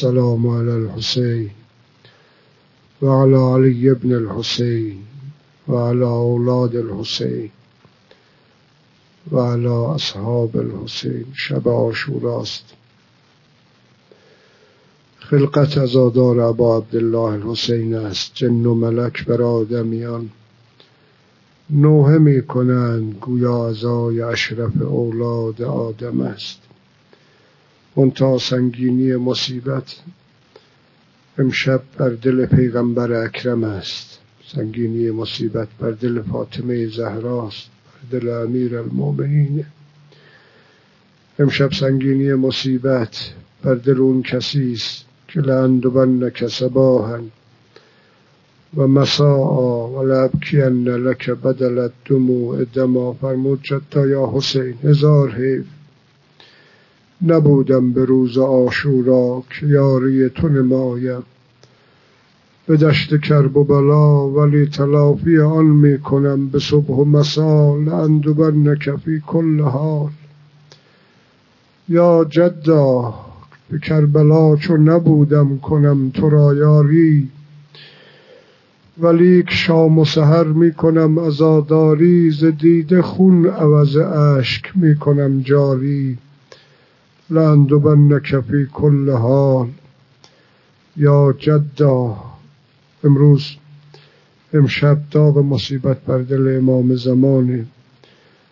السلام على الحسين وعلى علي بن الحسين وعلى أولاد الحسين وعلى أصحاب الحسين. شب عاشوراست خلقت ازادار ابا عبدالله الحسین است. جن و ملک بر آدمیان. نوحه می کنند گویا ازای اشرف اولاد آدم است. منتا سنگینی مصیبت امشب بر دل پیغمبر اکرم است. سنگینی مصیبت بر دل فاطمه زهراست بر دل امیر المومنین امشب سنگینی مصیبت بر دل اون کسی است که لأندبنک صباحا و مساء و لابکین لک بدل دموع دما. فرمود جتا یا حسین هزار حیف. نبودم به روز آشورا که یاری تو نمایم. به دشت کرب و بلا ولی تلافی آن می کنم. به صبح و مسا لأندبنک فی کل حال. یا جدا به کربلا چو نبودم کنم تو را یاری. ولیک شام و سحر می کنم ازاداری. ز دیده خون عوض اشک می کنم جاری. لأندبنک فی کل حال. یا جدا امروز امشب داغ مصیبت بر دل امام زمانه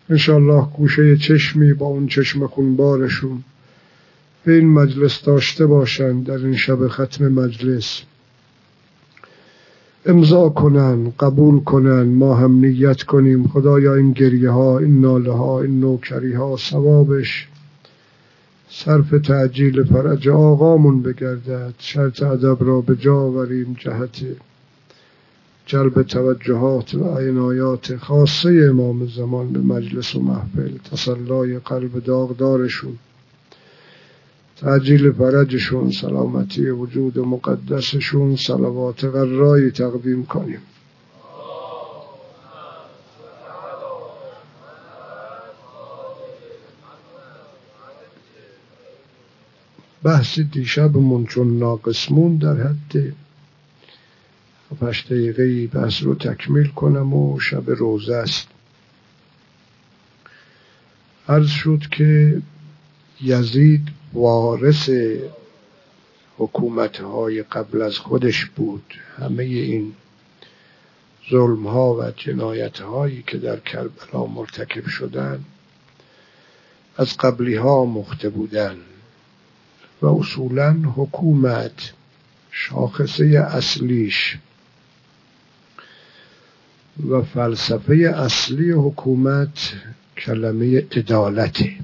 انشالله گوشه چشمی با اون چشم خونبارشون به این مجلس داشته باشند در این شب ختم مجلس. امضا کنن قبول کنن ما هم نیت کنیم. خدایا این گریه ها این ناله ها این نوکری ها ثوابش صرف تعجیل فرج آقامون بگردد شرط ادب را به جا آوریم جهت جلب توجهات و عنایات خاصه امام زمان به مجلس و محفل تسلای قلب داغدارشون. تعجیل فرجشون سلامتی وجود مقدسشون صلوات غرایی تقدیم کنیم. بحث دیشبمون چون ناقصمون در حد پشت دقیقه بحث رو تکمیل کنم و شب روزه است. عرض شد که یزید وارث حکومت های قبل از خودش بود. همه این ظلم ها و جنایت هایی که در کربلا مرتکب شدن از قبلی ها مخته بودن. و اصولا حکومت شاخصه اصلیش و فلسفه اصلی حکومت کلمه عدالته.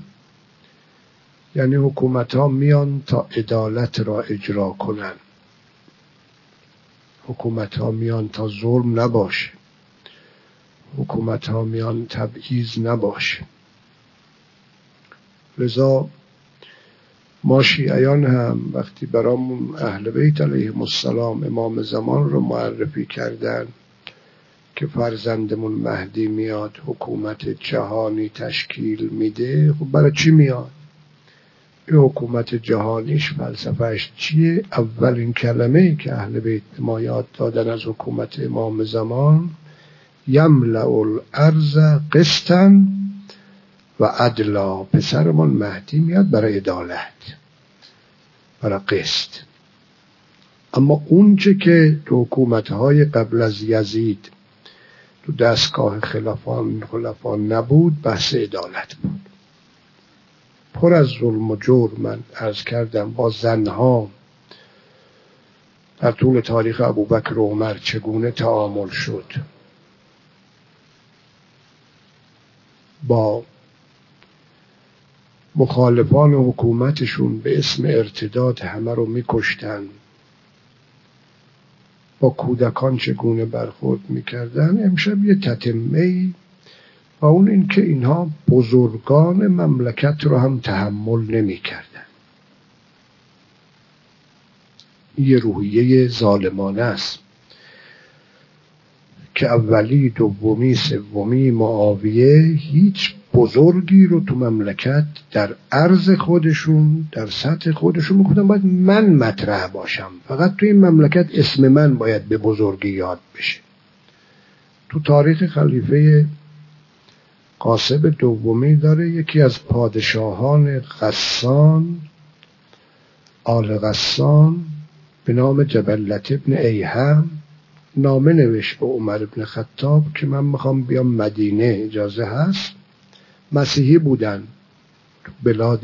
یعنی حکومت ها میان تا عدالت را اجرا کنن. حکومت ها میان تا ظلم نباشه. حکومت ها میان تبعیض نباشه. لذا ما شیعیان هم وقتی برامون اهل بیت علیهم السلام امام زمان رو معرفی کردن که فرزندمون مهدی میاد حکومت جهانی تشکیل میده خب برای چی میاد؟ این حکومت جهانیش فلسفهش چیه؟ اولین کلمه ای که اهل بیت ما یاد دادن از حکومت امام زمان یملع الارض قسطن و عدلا پسرمون مهدی میاد برای عدالت برای قسط. اما اونچه که تو حکومت های قبل از یزید تو دستگاه خلافان خلافان نبود بحث عدالت بود. پر از ظلم و جور من ارز کردم با زنها. در طول تاریخ ابوبکر و عمر چگونه تعامل شد؟ با مخالفان حکومتشون به اسم ارتداد همه رو میکشتن. با کودکان چگونه برخورد می‌کردن؟ امشب یه تتمه و اون اینکه اینها بزرگان مملکت رو هم تحمل نمی‌کردن. یه روحیه ظالمانه است که اولی دومی سومی معاویه هیچ بزرگی رو تو مملکت در عرض خودشون در سطح خودشون می‌کنن باید من مطرح باشم. فقط تو این مملکت اسم من باید به بزرگی یاد بشه. تو تاریخ خلیفه قاسب دومی داره یکی از پادشاهان غسان آل غسان به نام جبلت ابن ایهم نامه نوشت به عمر ابن خطاب که من می‌خوام بیام مدینه اجازه هست. مسیحی بودن. بلاد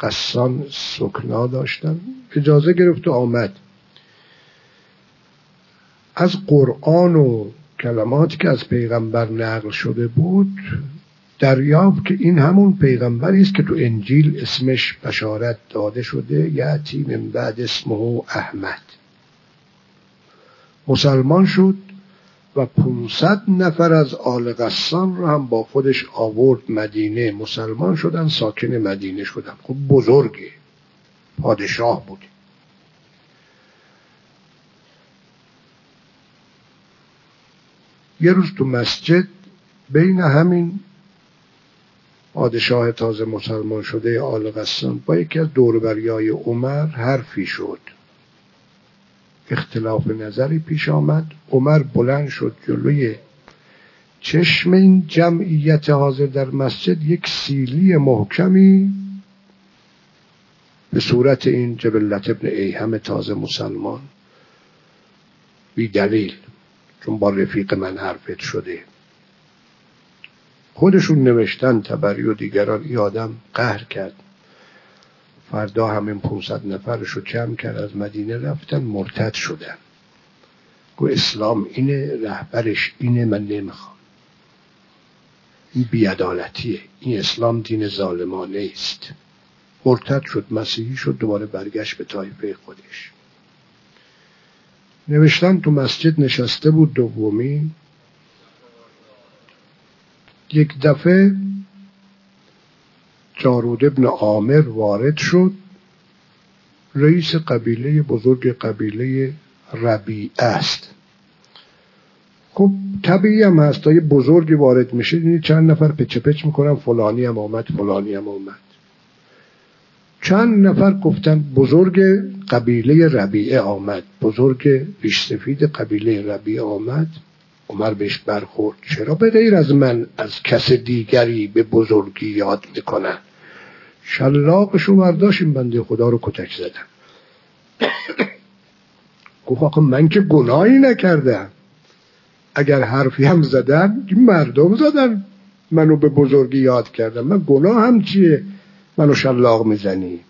قسان سکنا داشتن. اجازه گرفت و آمد. از قرآن و کلماتی که از پیغمبر نقل شده بود دریافت که این همون پیغمبری است که تو انجیل اسمش بشارت داده شده یعتی من بعد اسمه احمد. مسلمان شد. و 500 نفر از آل غسان رو هم با خودش آورد مدینه. مسلمان شدن ساکن مدینه شدن. خب بزرگه. پادشاه بود. یه روز تو مسجد بین همین پادشاه تازه مسلمان شده آل غسان با یکی از دوربریای عمر حرفی شد. اختلاف نظری پیش آمد. عمر بلند شد جلوی چشم این جمعیت حاضر در مسجد یک سیلی محکمی به صورت این جبلت ابن ایهم تازه مسلمان. بی دلیل چون با رفیق من حرفت شده. خودشون نوشتن تبری و دیگران ای آدم قهر کرد. فردا همین 500 نفرش رو جمع کرد از مدینه رفتن مرتد شدن. گو اسلام اینه رهبرش اینه من نمی‌خوام. این بیعدالتیه این اسلام دین ظالمانه است. مرتد شد مسیحی شد دوباره برگشت به طایفه خودش. نوشتن تو مسجد نشسته بود دومی. یک دفعه جارود ابن عامر وارد شد. رئیس قبیله بزرگ قبیله ربیع است. خب طبیعی هم هست. بزرگی وارد میشه این چند نفر پچه پچ می‌کنن فلانی هم آمد فلانی هم آمد. چند نفر گفتن بزرگ قبیله ربیعه آمد بزرگ ریش سفید قبیله ربیعه آمد. عمر بهش برخورد. چرا به غیر از من از کس دیگری به بزرگی یاد می‌کنن شلاقشو برداشت این بنده خدا رو کتک زدن گفت آقا من که گناهی نکردم. اگر حرفی هم زدن مردم زدن. منو به بزرگی یاد کردم من گناه هم چیه؟ منو شلاق می‌زنی.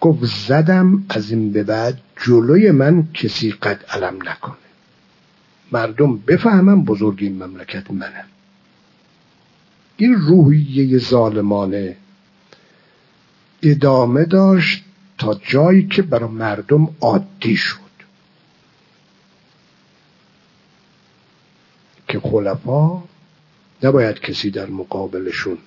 گفت زدم از این به بعد جلوی من کسی قد علم نکنه. مردم بفهمم بزرگی این مملکت منم این روحیه ظالمانه ادامه داشت تا جایی که برای مردم عادی شد. که خلفا نباید کسی در مقابلشون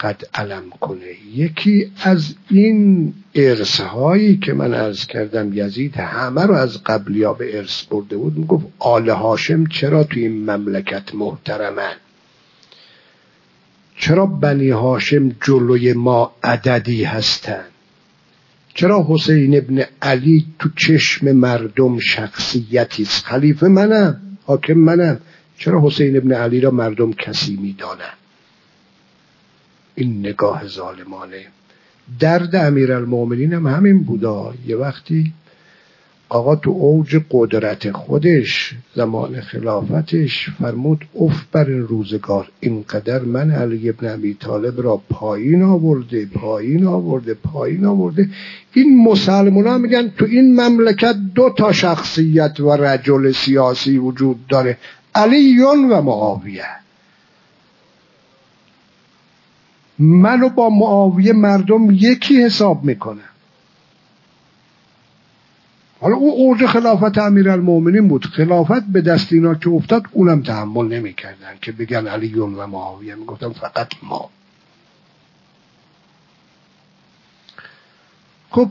قد علم کنه. یکی از این ارث هایی که من ارث کردم یزید همه رو از قبلیا به ارث برده بود می‌گفت آل هاشم چرا توی این مملکت محترمن؟ چرا بنی هاشم جلوی ما عددی هستند چرا حسین ابن علی تو چشم مردم شخصیتی است؟ خلیفه منم حاکم منم. چرا حسین ابن علی را مردم کسی می‌دانند؟ این نگاه ظالمانه. درد امیرالمؤمنین هم همین بودا. یه وقتی آقا تو اوج قدرت خودش زمان خلافتش فرمود اف بر این روزگار اینقدر من علی ابن ابی طالب را پایین آورده پایین آورده پایین آورده. این مسلمان ها میگن تو این مملکت دو تا شخصیت و رجل سیاسی وجود داره علیون و معاویه. منو با معاویه مردم یکی حساب می‌کنه. حالا او اوج خلافت امیر المومنین بود. خلافت به دست اینا که افتاد اونم تحمل نمی‌کردن که بگن علیون و معاویه. می‌گفتن فقط ما. خب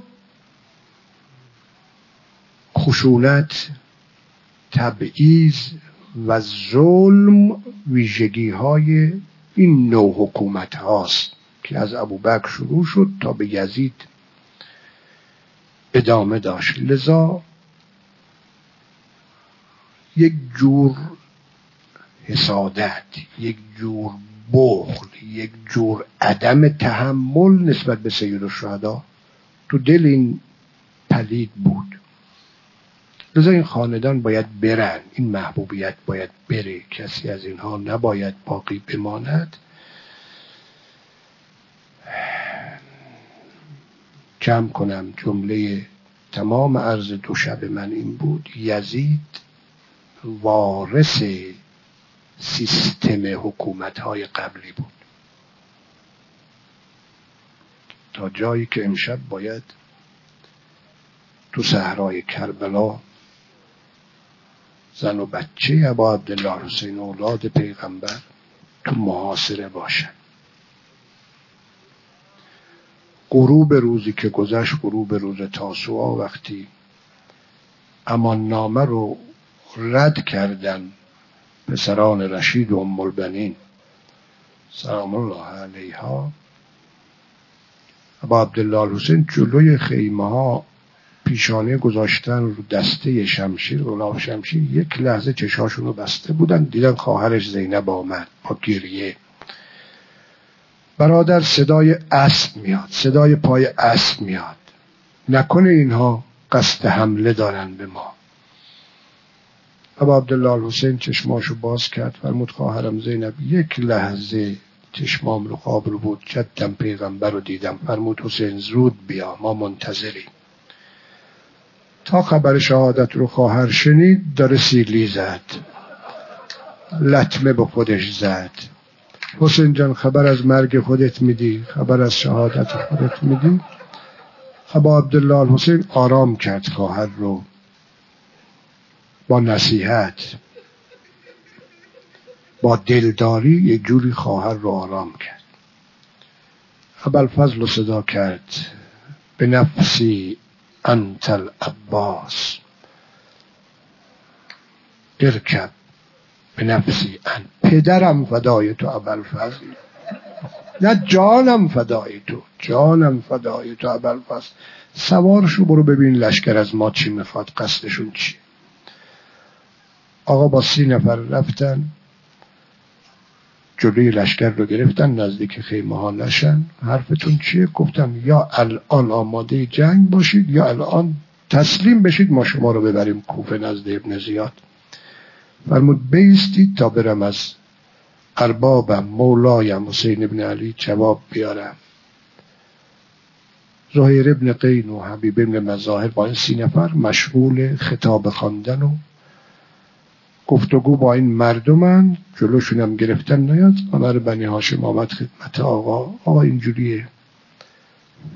خشونت تبعیض و ظلم ویژگی های این نوع حکومت هاست که از ابوبکر شروع شد تا به یزید ادامه داشت. لذا یک جور حسادت یک جور بخل یک جور عدم تحمل نسبت به سید الشهدا تو دل این پلید بود. لذا این خاندان باید برن. این محبوبیت باید بره. کسی از اینها نباید باقی بماند. جمع کنم. جمله تمام عرض دو شب من این بود. یزید وارث سیستم حکومت های قبلی بود. تا جایی که امشب باید تو صحرای کربلا زن و بچه ابا عبدالله حسین اولاد پیغمبر تو محاصره باشن. غروب روزی که گذشت غروب روز تاسوعا وقتی امان نامه رو رد کردن پسران رشید و ام البنین سلام الله علیها ابا عبدالله حسین جلوی خیمه ها پیشانه گذاشتن رو دسته شمشیر غلاف شمشیر یک لحظه چشاشون رو بسته بودن دیدن خواهرش زینب آمد با گریه. برادر صدای اسب میاد صدای پای اسب میاد. نکنه اینها قصد حمله دارن به ما. ابا عبدالله حسین چشماشو باز کرد فرمود خواهرم زینب یک لحظه چشمام رو خواب رو بود جدم پیغمبر رو دیدم. فرمود حسین زود بیا ما منتظریم. تا خبر شهادت رو خواهر شنید داره سیلی زد. لطمه به خودش زد. حسین جان خبر از مرگ خودت میدی؟ خبر از شهادت خودت میدی؟ ابا عبدالله حسین آرام کرد خواهر رو. با نصیحت. با دلداری یک جوری خواهر رو آرام کرد. ابل فضل صدا کرد. به نفسی انت العباس ارکب به نفسی ان پدرم فدای تو ابل فضل نه جانم فدای تو جانم فدای تو ابل فضل سوارشو برو ببین لشکر از ما چی می‌خواد قصدشون چی آقا با سی نفر رفتن. جلوی لشکر رو گرفتن نزدیک خیمه ها نشن. حرفتون چیه؟ گفتم یا الان آماده جنگ باشید یا الان تسلیم بشید ما شما رو ببریم کوفه نزد ابن زیاد. فرمود بیستید تا برم از اربابم مولایم حسین ابن علی جواب بیارم. زهیر ابن قین و حبیب ابن مظاهر با این سی نفر مشغول خطاب خواندن و گفتگو با این مردمن جلوشونم گرفتن نیاد. عمر بنی هاشم آمد خدمت آقا. آقا اینجوریه.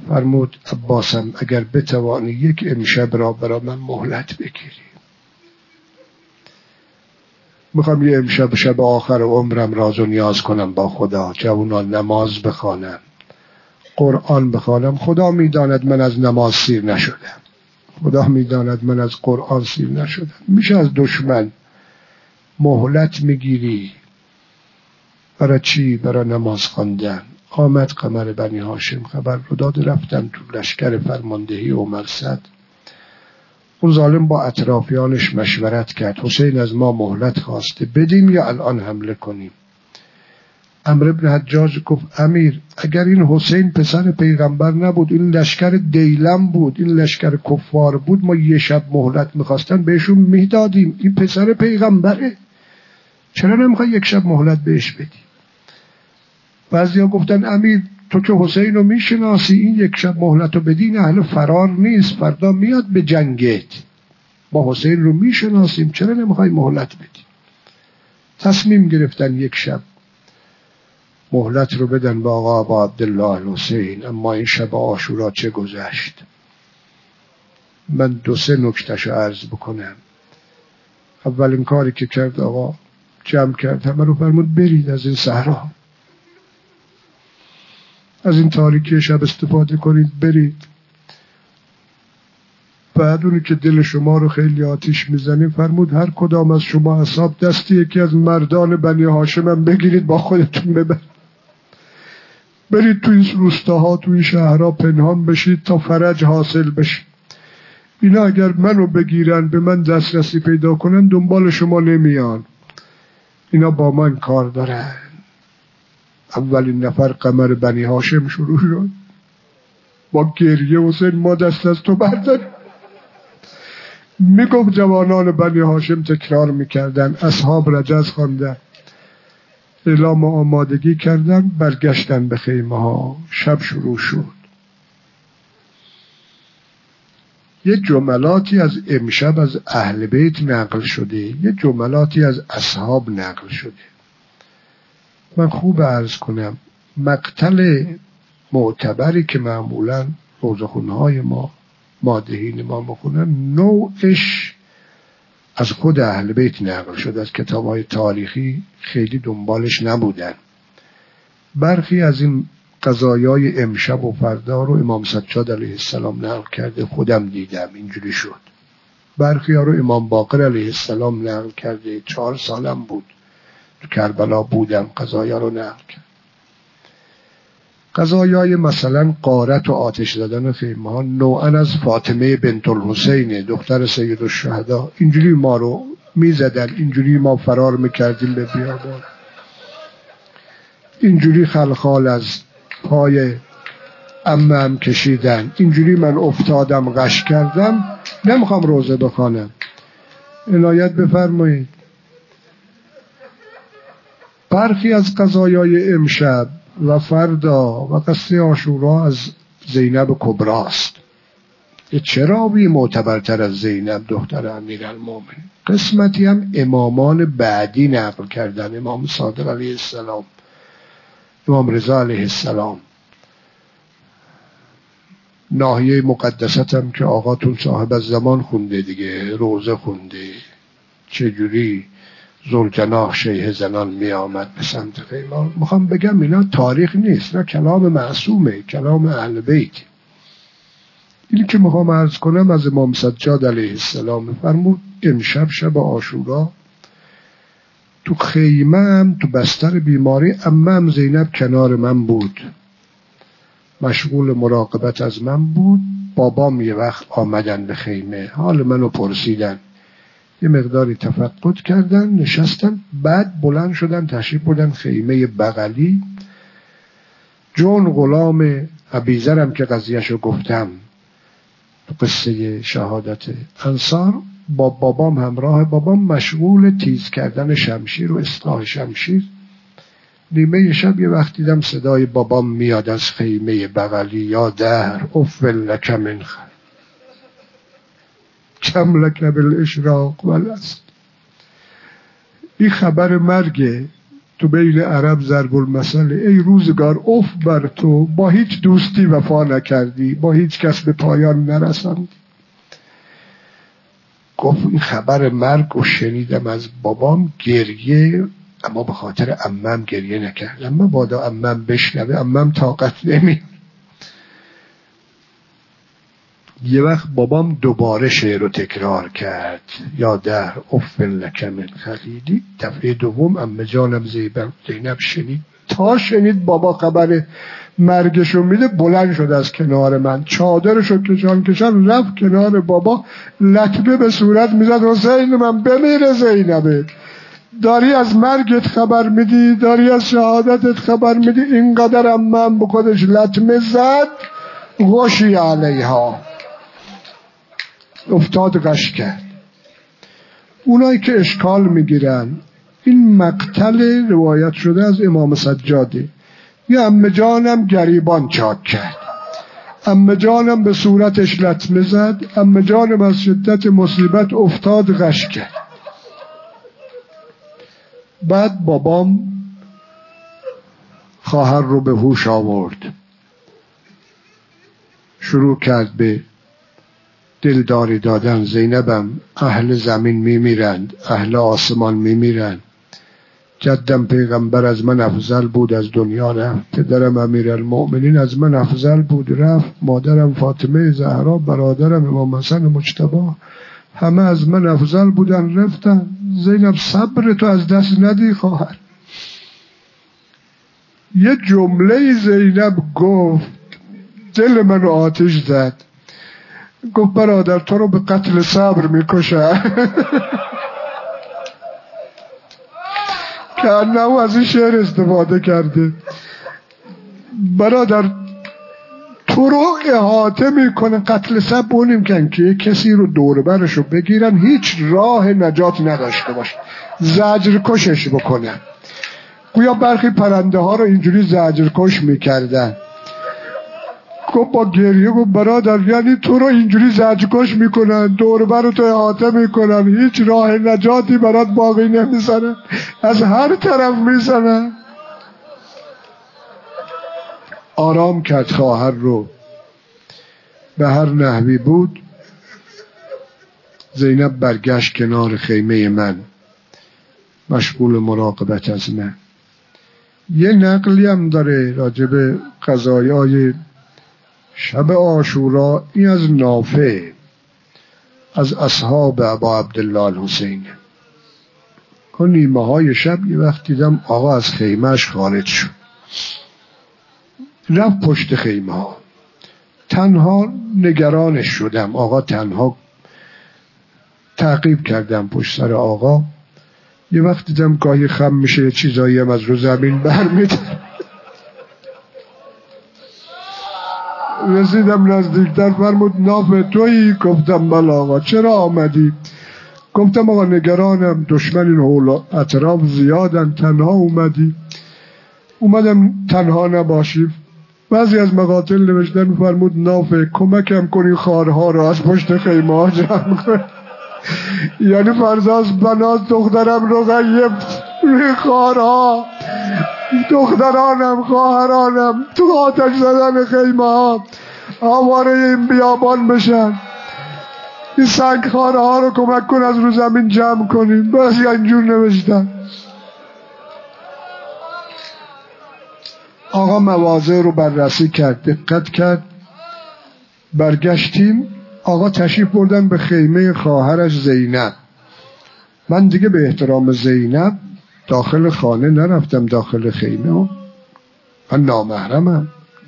فرمود عباسم اگر بتوانی یک امشب را برا من مهلت بگیری. می‌خوام یه امشب شب آخر عمرم راز و نیاز کنم با خدا. جوانان نماز بخوانم. قرآن بخوانم. خدا می‌داند من از نماز سیر نشدم. خدا می‌داند من از قرآن سیر نشدم. میشه از دشمن مهلت می‌گیری. برای چی؟ برای نماز خواندن. آمد قمر بنی هاشم خبر رو داد رفتن تو لشکر فرماندهی و مرصد اون ظالم با اطرافیانش مشورت کرد. حسین از ما مهلت خواسته بدیم یا الان حمله کنیم؟ امر ابن حجاج گفت امیر اگر این حسین پسر پیغمبر نبود این لشکر دیلم بود این لشکر کفار بود ما یه شب مهلت می‌خواستن بهشون می‌دادیم این پسر پیغمبره. چرا نمی‌خوای یک شب مهلت بهش بدی؟ بعضیا گفتن امیر تو که حسین رو می‌شناسی این یک شب مهلت رو بدی این اهل فرار نیست فردا میاد به جنگت. با حسین رو می‌شناسیم چرا نمی‌خوای مهلت بدی؟ تصمیم گرفتن یک شب مهلت رو بدن به آقا با عبدالله حسین. اما این شب آشورا چه گذشت؟ من دو سه نکتش عرض بکنم. اولین کاری که کرد آقا جمع کرد همه رو فرمود برید از این صحرا. از این تاریکی شب استفاده کنید برید. بعد اونی که دل شما رو خیلی آتیش می‌زنید فرمود هر کدام از شما حساب دستی یکی از مردان بنی هاشمم بگیرید با خودتون ببرید. برید تو این روستاها تو این شهرها پنهان بشید تا فرج حاصل بشید اینا اگر منو بگیرن به من دسترسی پیدا کنن دنبال شما نمیان. اینا با من کار دارن. اولین نفر قمر بنی هاشم شروع شد. با گریه حسین ما دست از تو برداریم. می‌گفت جوانان بنی هاشم تکرار می‌کردن. اصحاب رجز خواندن. اعلام آمادگی کردن برگشتن به خیمه ها. شب شروع شد. یه جملاتی از امشب از اهل بیت نقل شده. یه جملاتی از اصحاب نقل شده. من خوب عرض کنم مقتل معتبری که معمولا روزخونه ما مادهین ما بخونن نوعش از خود اهل بیت نقل شد. از کتاب های تاریخی خیلی دنبالش نبودن. برخی از این قضایای امشب و فردا رو امام سجاد علیه السلام نقل کرده خودم دیدم اینجوری شد. برخی ها رو امام باقر علیه السلام نقل کرده چهار سالم بود. تو کربلا بودم قضایا رو نقل کرد. قضایای مثلا قارت و آتش زدن خیمه ها نوعا از فاطمه بنت الحسین دختر سید الشهدا. اینجوری ما رو می‌زدن اینجوری ما فرار می‌کردیم به بیابان. اینجوری خلخال از پای امم کشیدن. اینجوری من افتادم غش کردم. نمی‌خوام روزه بخوانم. عنایت بفرمایید. برخی از قضایای امشب و فردا و قصه آشورا از زینب کبراست چرا بی معتبرتر از زینب دختر امیر المومن قسمتی هم امامان بعدی نقل کردن امام صادق علیه السلام امام رضا علیه السلام. ناحیه مقدست هم که آقاتون صاحب از زمان خونده دیگه روزه خونده. چجوری؟ زلجناح شیه زنان می آمد به سمت خیمار می‌خوام بگم اینا تاریخ نیست نه کلام معصومه کلام اهل بیت. این که می‌خوام ارز کنم از امام سجاد علیه السلام فرمود امشب شب آشورا تو خیمم تو بستر بیماری امم زینب کنار من بود. مشغول مراقبت از من بود. بابام یه وقت آمدن به خیمه. حال منو پرسیدن. یه مقداری تفقد کردن نشستن بعد بلند شدن تشریف بودن خیمه بغلی. جون غلام عبیزرم که قضیهشو گفتم تو قصه شهادت انصار با بابام همراه بابام مشغول تیز کردن شمشیر و اصلاح شمشیر. نیمه شب یه وقت دیدم صدای بابام میاد از خیمه بغلی. یا در افل لک من کم لک بالاشراق ولست این خبر مرگه تو بین عرب ضرب المثل. ای روزگار اف بر تو. با هیچ دوستی وفا نکردی. با هیچ کس به پایان نرساندی. گفت این خبر مرگ و شنیدم از بابام گریه اما به خاطر امم گریه نکردم. من بادا امم بشنوه امم طاقت نمی یه وقت بابام دوباره شعر رو تکرار کرد. یا در افن لکم خلیدی دفعه دوم ام جانم زینب شنید. تا شنید بابا خبر مرگشو میده بلند شد از کنار من. چادرشو کشان کشان رفت کنار بابا. لطمه به صورت می‌زد حسین من بمیره زینبه داری از مرگت خبر میدی داری از شهادتت خبر میدی. اینقدر من به خودش لطمه زد غشی علیها. افتاد قش کرد. اونایی که اشکال می‌گیرن این مقتل روایت شده از امام سجاده یه امه جانم گریبان چاک کرد. امه جانم به صورتش لطمه زد. امه جانم از شدت مصیبت افتاد غش کرد. بعد بابام خواهر رو به هوش آورد. شروع کرد به دلداری دادن زینبم اهل زمین میمیرند اهل آسمان میمیرند. جدم پیغمبر از من افضل بود از دنیا رفت. پدرم امیر المؤمنین از من افضل بود رفت. مادرم فاطمه زهرا برادرم امام حسن مجتبا همه از من افضل بودن رفتن. زینب صبر تو از دست ندی خواهر. یه جمله زینب گفت دل منو آتش زد. گفت برادر تو رو به قتل صبر می‌کشه. که از این شعر استفاده کرده. برادر تو رو احاطه می‌کنه قتل سب کن که کسی رو دور برشو بگیرن هیچ راه نجات نداشته باشه. زجر کشش بکنن. گویا برخی پرنده ها رو اینجوری زجر کش می‌کردن. گفت با گریه گفت برادر یعنی تو رو اینجوری زجر کش می‌کنن دور بر تو احاطه می‌کنن هیچ راه نجاتی برات باقی نمی‌زنن از هر طرف می‌زنن آرام کرد خواهر رو به هر نحوی بود. زینب برگشت کنار خیمه من مشغول مراقبت از من. یه نقلی هم داره راجب قضایای شب آشورا این از نافع از اصحاب ابا عبدالله الحسین. که نیمه های شب یه وقت دیدم آقا از خیمهش خارج شد. رفت پشت خیمه ها. تنها نگرانش شدم. آقا تنها تعقیب کردم پشت سر آقا. یه وقت دیدم گاهی خم میشه چیزایی هم از رو زمین برمیده رسیدم نزدیکتر فرمود ناف تویی؟ گفتم بله آقا. چرا آمدی؟ گفتم آقا نگرانم دشمن این حول اطراف زیادن تنها اومدی. اومدم تنها نباشی. بعضی از مقاتل نوشتن فرمود نافه کمکم کنی خارها رو از پشت خیمه ها جمع کن یعنی فرزاز بناز دخترم رو غیب خارها دخترانم خواهرانم تو آتش زدن خیمه ها آواره این بیابان بشن. این سنگ خارها رو کمک کن از رو زمین جمع کنیم. بعضی اینجور نوشتن. آقا مواضع رو بررسی کرد دقت کرد. برگشتیم. آقا تشریف بردن به خیمه خواهرش زینب. من دیگه به احترام زینب داخل خانه نرفتم داخل خیمه. من نامحرمم.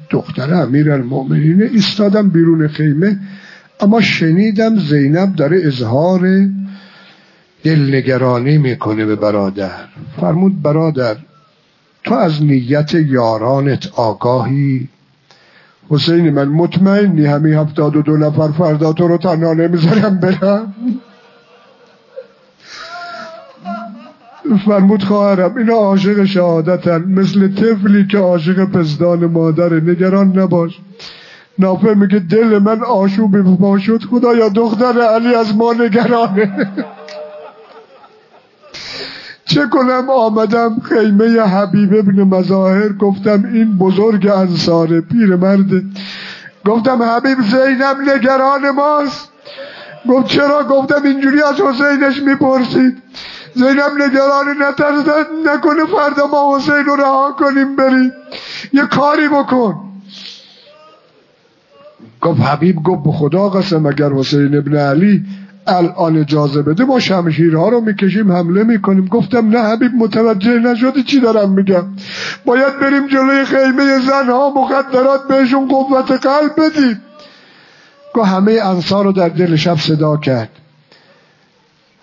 دختر امیر المؤمنین ایستادم بیرون خیمه. اما شنیدم زینب داره اظهار دلنگرانی می‌کنه به برادر. فرمود برادر تو از نیت یارانت آگاهی؟ حسین من مطمئنی همین هفتاد و دو نفر فردا تو رو تنها نمی‌ذارم برم. فرمود خواهرم. اینا عاشق شهادتن. مثل طفلی که عاشق پزدان مادره. نگران نباش. نافه میگه دل من آشوب ما شد. خدایا دختر علی از ما نگرانه. چه کنم؟ آمدم خیمه حبیب ابن مظاهر. گفتم این بزرگ انصار پیر مرده گفتم حبیب زینب نگران ماست. گفت چرا؟ گفتم اینجوری از حسینش می‌پرسید. زینب نگران نترسد نکنه فردا ما حسین رو رها کنیم بریم. یه کاری بکن. گفت حبیب گفت به خدا قسم اگر حسین ابن علی الان اجازه بده ما شمشیرها رو می‌کشیم حمله می‌کنیم. گفتم نه حبیب متوجه نشدی چی دارم میگم؟ باید بریم جلوی خیمه زنها مخدرات بهشون قوت قلب بدیم. گفت همه انصار رو در دل شب صدا کرد.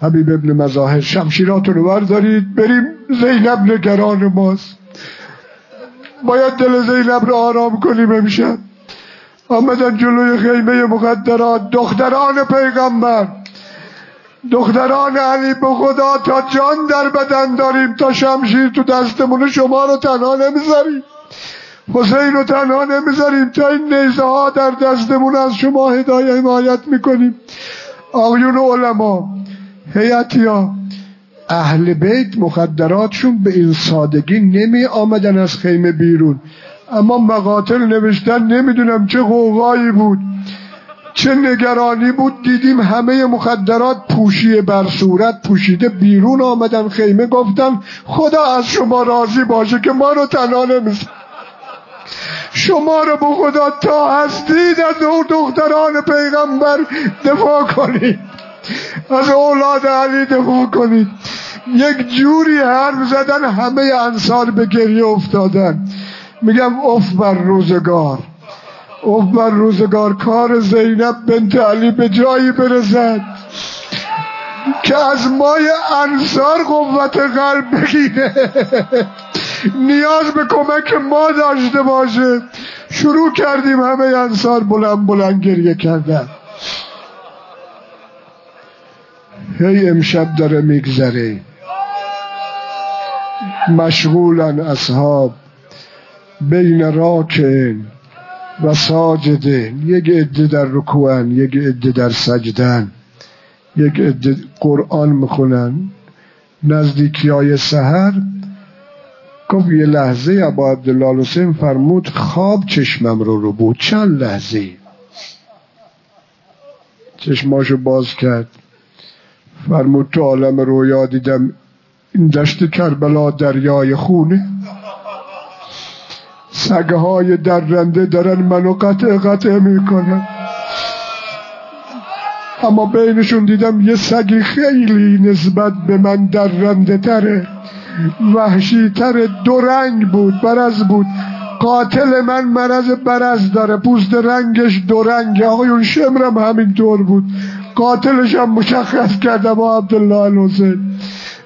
حبیب ابن مظاهر شمشیرات رو بردارید بریم زینب نگران ماست. باید دل زینب رو آرام کنیم امشب. آمدن جلوی خیمه مخدرات دختران پیغمبر. دختران علی به خدا تا جان در بدن داریم تا شمشیر تو دستمون شما رو تنها نمی‌ذاریم. حسین رو تنها نمی‌ذاریم تا این نیزه ها در دستمون از شما هدایه حمایت می‌کنیم. آقیون علما ها اهل بیت مخدراتشون به این سادگی نمی آمدن از خیمه بیرون. اما مقاتل نوشتن نمی‌دونم چه غوغایی بود. چه نگرانی بود. دیدیم همه مخدرات پوشی بر صورت پوشیده بیرون آمدن خیمه. گفتن خدا از شما راضی باشه که ما رو تنها نمیزن شما رو به خدا تا هستید از دختران پیغمبر دفاع کنید. از اولاد علی دفاع کنید. یک جوری حرف زدن همه انصار به گریه افتادن. میگم اف بر روزگار. اف بر روزگار. کار زینب بنت علی به جایی برسد که از مای انصار قوت قلب بگیره. نیاز به کمک ما داشته باشه. شروع کردیم همه انصار بلند بلند گریه کردن. هی امشب داره میگذره. مشغولن اصحاب بین راکن و ساجدن یک عده در رکوعن یک عده در سجدن. یک عده قرآن می‌خونن. نزدیکی های سهر گفت یه لحظه ابا عبدالله فرمود خواب چشمم رو رو بود. چند لحظه؟ چشماشو باز کرد. فرمود تو عالم رویا دیدم این دشت کربلا دریای خونه. سگهای درنده دارن منو قطع قطع می‌کنن. اما بینشون دیدم یه سگی خیلی نسبت به من درنده تره. وحشی تره دو رنگ بود برز بود. قاتل من مرض برز داره. پوست رنگش دو رنگ آقایون شمرم همینطور بود. قاتلش هم مشخص کرده با عبدالله حسین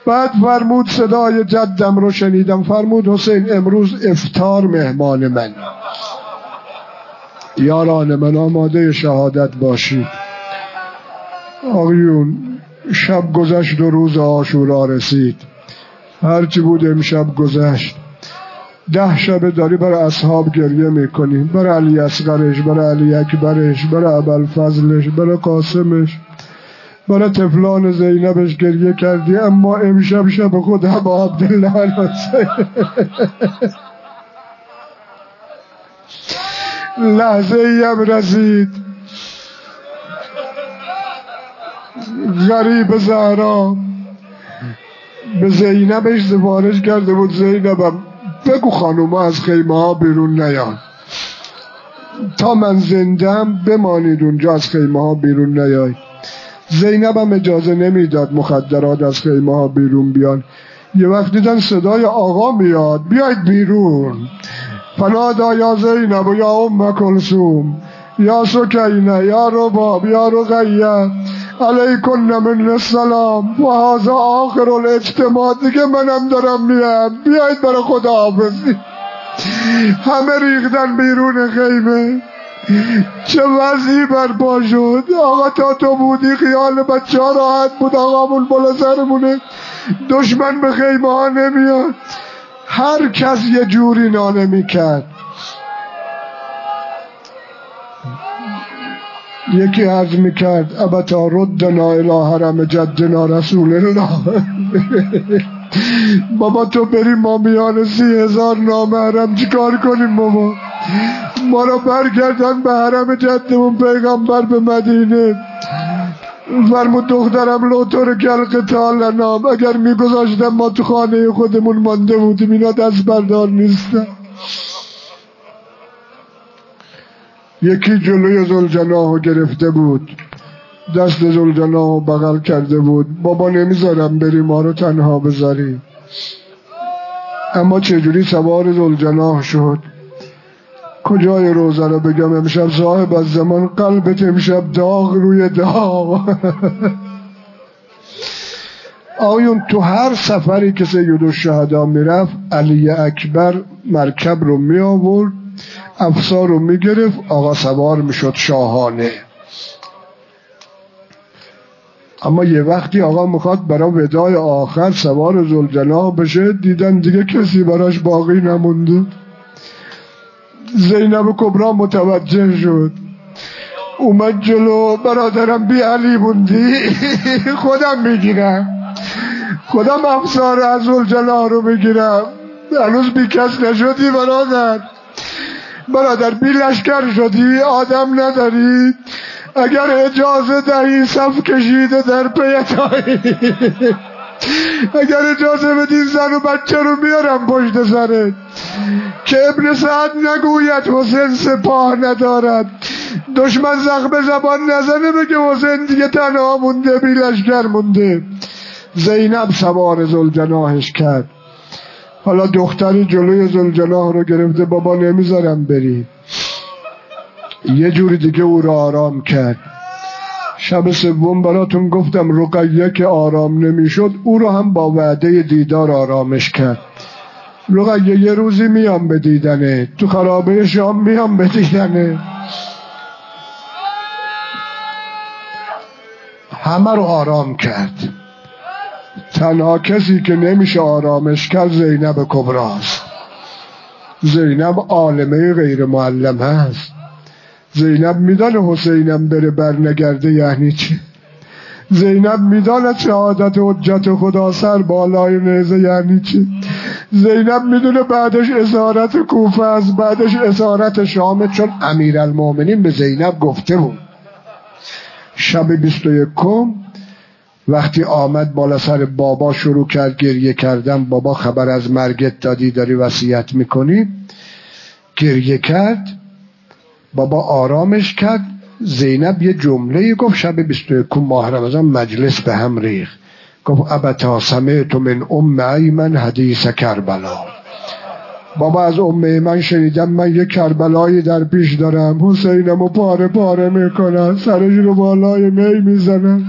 بعد فرمود صدای جدم رو شنیدم. فرمود حسین امروز افتار مهمان من. یاران من آماده شهادت باشید آقایون شب گذشت و روز آشورا رسید. هرچی بود امشب گذشت. ده شبه داری برای اصحاب گریه می‌کنیم برای علی اصغرش برای علی اکبرش برای عبل فضلش برای قاسمش برای تفلان زینبش گریه کردی. اما امشب شب خود با عبدالله لحظه ای هم رسید. غریب زهرا. به زینبش سفارش کرده بود. زینبم بگو خانوما از خیمه ها بیرون نیان. تا من زندم بمانید اونجا از خیمه ها بیرون نیاید زینب هم اجازه نمی‌داد مخدرات از خیمه ها بیرون بیان. یه وقت دیدن صدای آقا میاد. بیاید بیرون. فنادا یا زینب و یا ام کلسوم یا سکینه یا رباب یا رقیه. علیکن من السلام. و هازا آخر الاجتماع. دیگه منم دارم میام بیاید برای خدا حافظی همه ریختن بیرون خیمه. چه وضعی برپا شد؟ آقا تا تو بودی خیال بچه ها راحت بود. آقامون بالا سرمونه. دشمن به خیمه ها نمیاد. هر کس یه جوری نانه می‌کرد. یکی عرض می‌کرد ابتا ردنا الى حرم جدنا رسول الله. بابا تو بریم ما میان سی هزار نامحرم چیکار کنیم بابا؟ ما را برگردن به حرم جدمون پیغمبر به مدینه. فرمود دخترم لوتور گل قتال نام اگر میگذاشتم ما تو خانه خودمون مانده بودیم اینا دست بردار نیستن. یکی جلوی زلجناهو گرفته بود. دست زلجناهو بغل کرده بود. بابا نمی‌ذارم بری ما رو تنها بذاری اما چجوری سوار زلجناه شد؟ کجای روزه رو بگم؟ امشب صاحب از زمان قلبت امشب داغ روی داغ. آیون تو هر سفری که سید الشهدا می‌رفت علی اکبر مرکب رو می آورد افسار رو می گرفت آقا سوار می شد شاهانه. اما یه وقتی آقا می‌خواد برای ودای آخر سوار زلجناه بشه دیدن دیگه کسی براش باقی نمونده. زینب کبرا متوجه شد. اومد جلو برادرم بی علی بوندی. خودم می‌گیرم. خودم افسار از رو می‌گیرم. هنوز بی کس نشدی برادر؟ برادر بی لشکر شدی آدم نداری. اگر اجازه دهی صف کشیده در پیتایی اگر اجازه بدین زن و بچه رو میارم پشت سرت. که ابن سعد نگوید حسین سپاه ندارد. دشمن زخم زبان نزنه بگه حسین دیگه تنها مونده بی لشکر مونده. زینب سوار زلجناهش کرد. حالا دختری جلوی زلجناه رو گرفته بابا نمی‌ذارم بری یه جوری دیگه او رو آرام کرد. شب سوم براتون گفتم رقیه که آرام نمی‌شد او رو هم با وعده دیدار آرامش کرد. رقیه یه روزی میام به دیدنه تو خرابه شام میام به دیدنه. همه رو آرام کرد. تنها کسی که نمیشه آرامش کرد زینب کبراست. زینب عالمه غیر معلم هست. زینب میدانه حسینم بره برنگرده یعنی چی؟ زینب میدانه شهادت حجت خدا سر بالای نیزه یعنی چی؟ زینب می‌دونه بعدش اسارت کوفه است بعدش اسارت شامه چون امیر المومنین به زینب گفته بود. شب بیست و یکم وقتی آمد بالا سر بابا شروع کرد گریه کردن بابا خبر از مرگت دادی داری وصیت می‌کنی؟ گریه کرد. بابا آرامش کرد. زینب یه جمله گفت شب 21 ماه رمضان مجلس به هم ریخ گفت ابتا سمعت من ام ایمن حدیث کربلا. بابا از ام من شنیدم من یه کربلایی در پیش دارم. حسینم و پاره پاره می‌کنن سرش رو بالای می می‌زنن.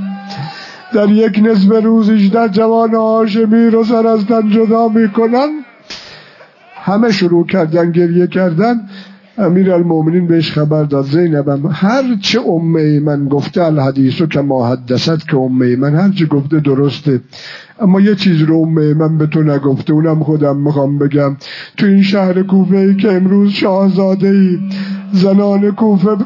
در یک نصف روزش در جوان هاشمی رو سر از تن جدا می‌کنن. همه شروع کردن گریه کردن. امیر المومنین بهش خبر داد. زینبم هر چه امه من گفته الحدیثو که ما حدثت که امه من هر چه گفته درسته. اما یه چیز رو امه من به تو نگفته اونم خودم می‌خوام بگم. تو این شهر کوفه ای که امروز شاهزاده ای زنان کوفه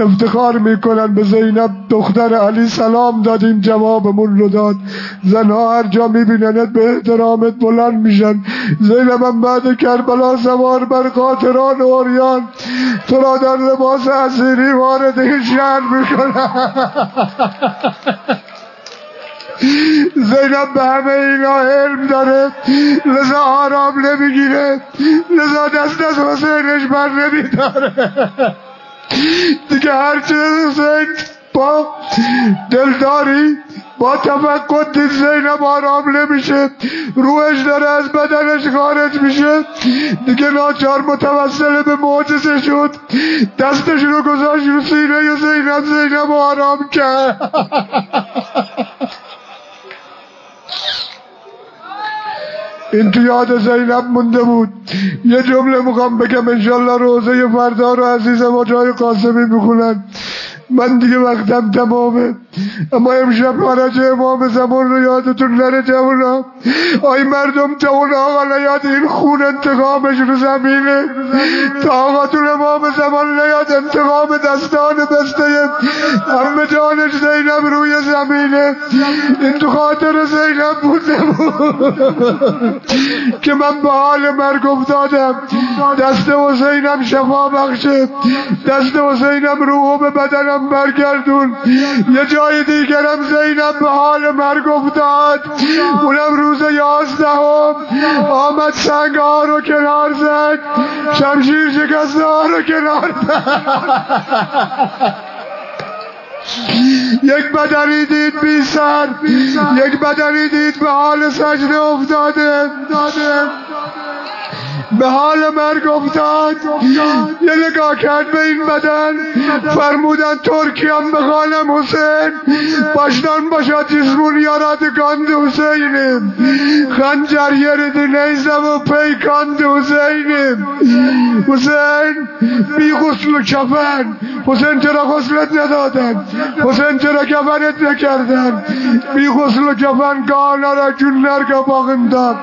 افتخار می‌کنن به زینب دختر علی سلام دادیم جوابمون رو داد. زنها هر جا میبیننت به احترامت بلند میشن. زینب بعد کربلا سوار بر قاطران اوریان تو را در لباس اسیری وارد شهر می‌کنن. زینب به همه اینا علم داره. لذا آرام نمی‌گیره. لذا دست از حسینش بر نمیداره. دیگه هرچی حسین با دلداری با تفکر دید زینب آرام نمیشه روحش داره از بدنش خارج میشه. دیگه ناچار متوسل به معجزه شد. دستش رو گذاشت رو سینه زینب زینب آرام کرد. این تو یاد زینب مونده بود. یه جمله می‌خوام بگم انشالله روزه فردا رو عزیزم و جای قاسمی می‌خونن. من دیگه وقتم تمامه. اما امشب فرج امام زمان رو یادتون نره جوونا. آی مردم جوونا آقا نیاد این خون انتقامش رو زمینه. تا آقاتون امام زمان نیاد انتقام دستان بسته. همه جانش زینب روی زمینه. این تو خاطر زینب بوده که من به حال مرگ افتادم. دست حسینم شفا بخشه. دست حسینم روحو به بدنم برگردون. یه جای دیگرم زینب به حال مرگ افتاد اونم روز یازدهم. آمد سنگ ها رو کنار زد. شمشیر شکست ها رو کنار زد. یک بدنی دید بی سر. یک بدنی دید به حال سجده افتاده. به حال مرگ افتاد یه نگاه کرد به این بدن فرمودن ترکی هم به خانم حسین باشدان باشد جسمون یارات کاند حسینیم خنجر یرد نیزم و پیکاند حسینیم حسین بی غسل و کفن حسین چرا غسلت ندادن حسین چرا کفنت نکردن بی غسل و کفن کانا را کنر باقندن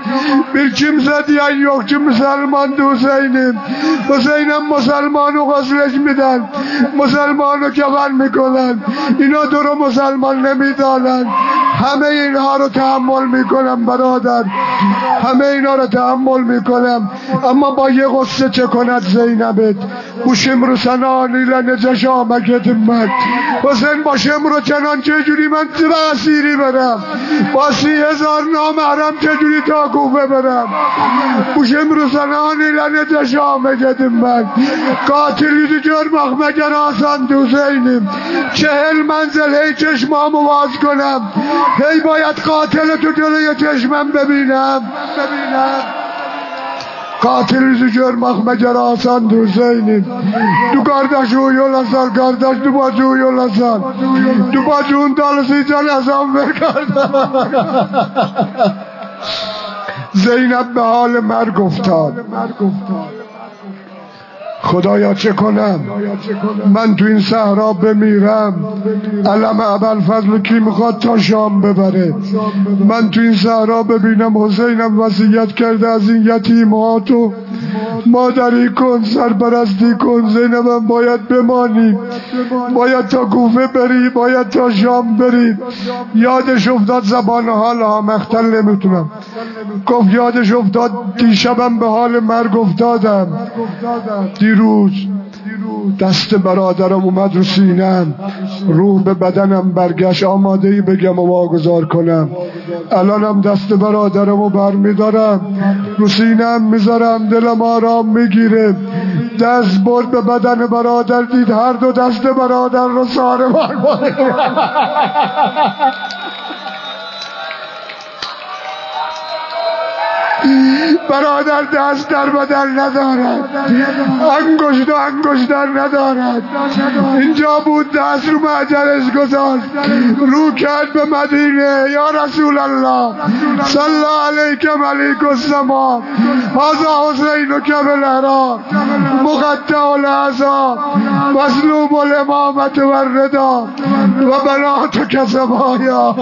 bir kimse diyen yok ki مسلمان حسینیم حسینم مسلمان و غسلش میدن. مسلمان رو کفن می‌کنن. اینا تو رو مسلمان نمی‌دانن. همه اینها رو تحمل می‌کنم برادر. همه اینا رو تحمل می‌کنم. اما با یه غصه چه کند زینبت؟ بو شمرو سنانی لنجش آمکت من حسین با شمرو چنان چجوری من زیر اسیری برم؟ با سی هزار نامحرم چجوری تا کوفه برم؟ بو شمرو Kur'an'ı lanete şahmet edin ben. Katilini görmek meden Hasan Hüseyin'im. Çehel menzel hey çeşmamı vazgönem. Hey bayat katile tütüle yetişmem bebinem. Bebinem. Katilinizi görmek mecer Hasan Hüseyin'im. Du kardeş uyuyorlasan, kardeş du bacı uyuyorlasan. Du bacının dalısı can hesap ver kardeş. Zeynep به حال مرگ افتاد. خدایا چه کنم؟ من تو این صحرا بمیرم. علم عبل فضل کی می‌خواد تا شام ببره. من تو این صحرا ببینم حسینم وسیعت کرده از این یتیماتو. مادری کن سرپرستی کن زینبم باید بمانی. باید تا کوفه بری باید تا شام بری. یادش افتاد زبان حال ها مختل نمی‌تونم. گفت یادش افتاد دیشبم به حال مرگ افتادم. دیروز دست برادرم اومد رو سینم. روح به بدنم برگشت. آماده بگم و واگذار کنم. الانم دست برادرم رو برمیدارم. رو سینم می‌ذارم. دلم آرام می‌گیره. دست برد به بدن برادر. دید هر دو دست برادر رو ساره بار برادر دست در بدن ندارد. انگشت و انگشتر ندارد. اینجا بود دست رو معجرش گذاشت. رو کرد به مدینه. یا رسول الله صلی علیک ملیک السما هذا حسین و کبل را مقطع العزا مسلوب الامامت و الردا و بنات کسبایا.